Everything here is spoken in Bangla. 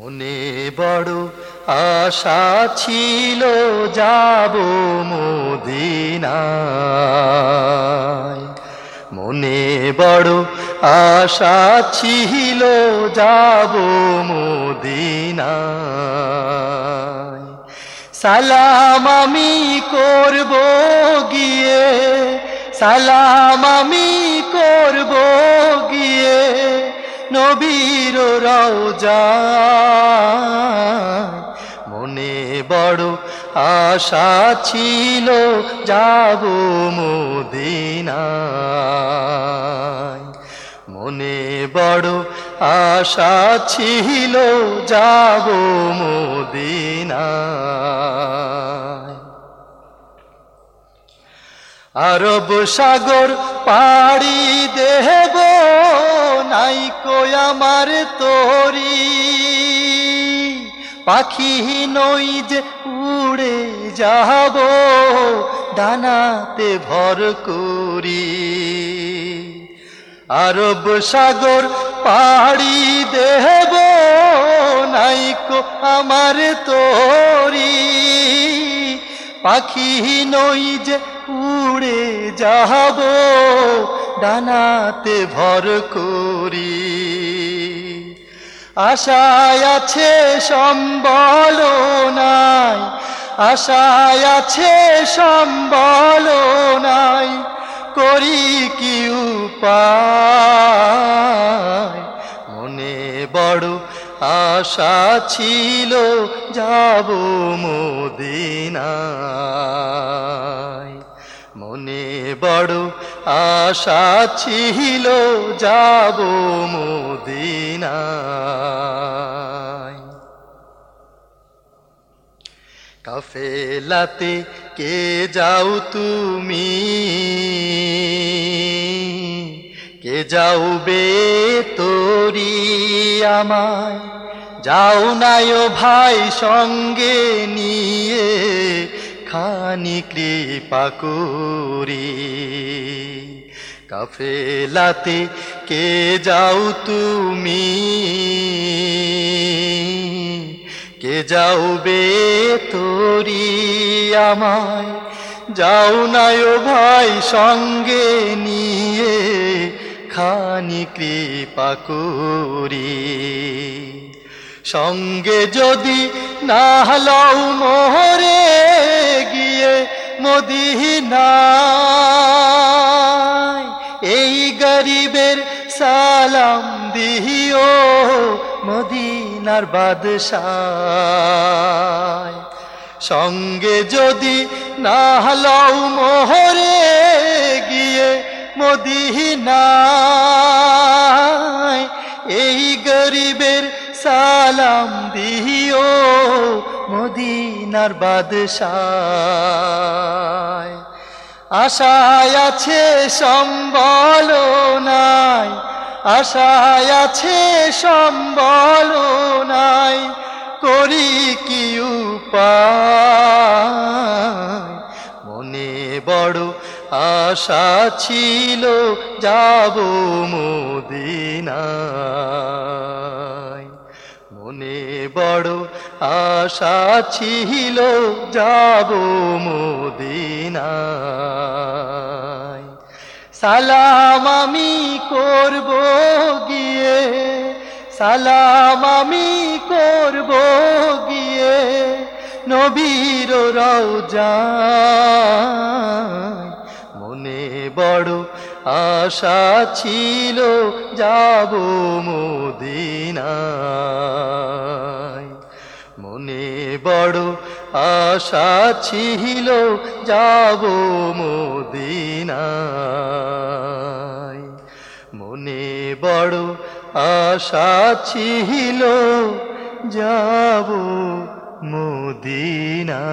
মনে বড় আশা ছিল যাব মদিনায়। মনে বড় আশা ছিল যাব মদিনায়। সালাম আমি করব গিয়ে, সালাম আমি করব নবীর রওজা। মনে বড় আশা ছিল, যাব মদিনায়। মনে বড় আশা ছিল, যাব মদিনায়। আরব সাগর পাড়ি দেব নাই কই আমার তোরি। পাখি নই যে উড়ে যাব, ডানাতে ভর করি। আরব সাগর পাড়ি দেব নাইকো আমার তোরি। পাখি নই যে উড়ে যাব ডানাতে ভর করি। আশায় আছে সম্বল নাই আশায় আছে সম্বল নাই করি কি উপায়? মনে বড় আশা ছিল, যাব মদিনায়। মনে বড় আশা ছিল, যাব মদিনায়। কাফেলাতে কে যাও তুমি? কে যাও বে তোরি আমায়? যাও নাইও ভাই সঙ্গে নিয়ে খানি কৃপা করি। কাফেলাতে কে যাও তুমি? কে যাও বে তোরি আমায়? যাও নাইও ভাই সঙ্গে নিয়ে খানি কৃপা করি। সঙ্গে যদি না লও মোহরে মদিনায় এই গরিবের সালাম দিও মদিনার বাদশাহ সঙ্গে যদি না লও মোহরে গিয়ে মদিনায় এই গরিবের সালাম দিও মদিনার বাদশাহ আশায় আছে সম্বল নাই, আশায় আছে সম্বল নাই, করি কি উপায়? মনে বড় আশা ছিল, যাব মদিনায়। মনে বড় আশা ছিল যাব মদিনায়। সালাম আমি করব গিয়ে, সালাম আমি করব গিয়ে নবীর রওজায়। মনে বড় আশা ছিল যাব মদিনায়। মনে বড় আশা ছিল যাব মদিনায়। মনে বড় আশা ছিল যাব মদিনা